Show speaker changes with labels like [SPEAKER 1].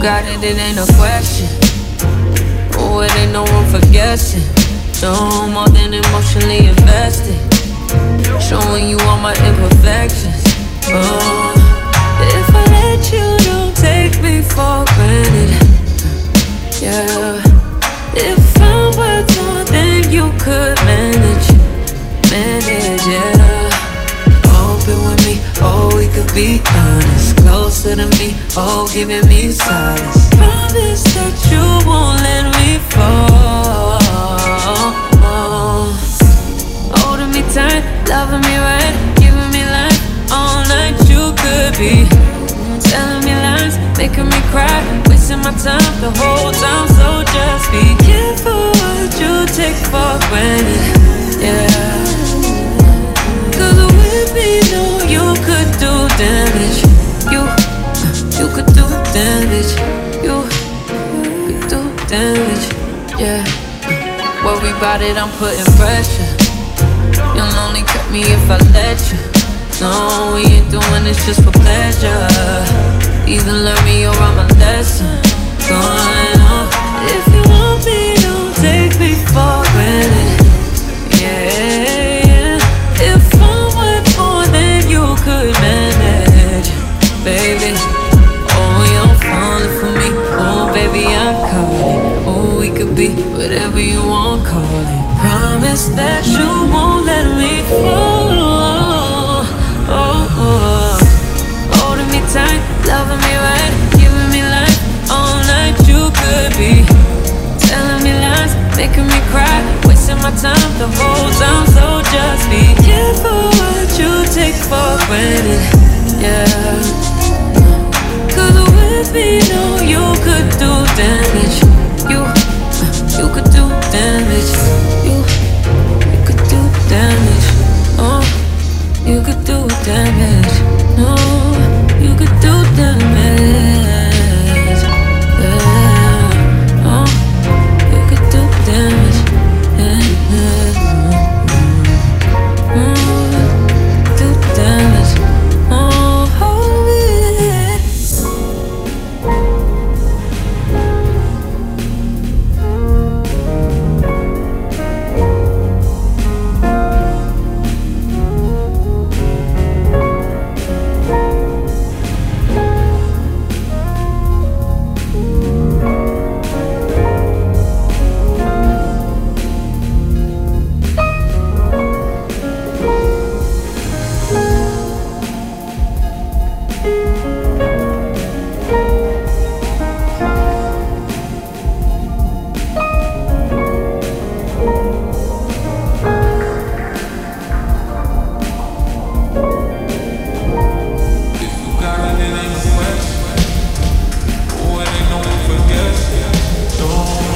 [SPEAKER 1] got it, it ain't a question. Oh, it ain't no room for guessing. No more than emotionally invested. Showing you all my imperfections. Oh, if I let you, don't take me for granted. Yeah. If I'm worth more than you could manage, manage, yeah. Could be honest. Closer to me, oh, giving me solace. Promise that you won't let me fall. Oh. Holding me tight, loving me right, giving me life all night. You could be telling me lies, making me cry, wasting my time the whole time. Damage. You, you could do damage. You could do damage. Yeah. Worry about it, I'm putting pressure. You'll only cut me if I let you. No, we ain't doing this just for pleasure. Either learn me or I'm a lesson. Going baby. Oh, you're falling for me. Oh, baby, I'm calling. Oh, we could be whatever you want, call it. Promise that you won't let me fall. Oh, oh. Holding me tight, loving me right, giving me life all night. You could be telling me lies, making me cry, wasting my time the whole time. So just be careful what you take for granted. Yeah. must. when I'm wet, when I forget, don't.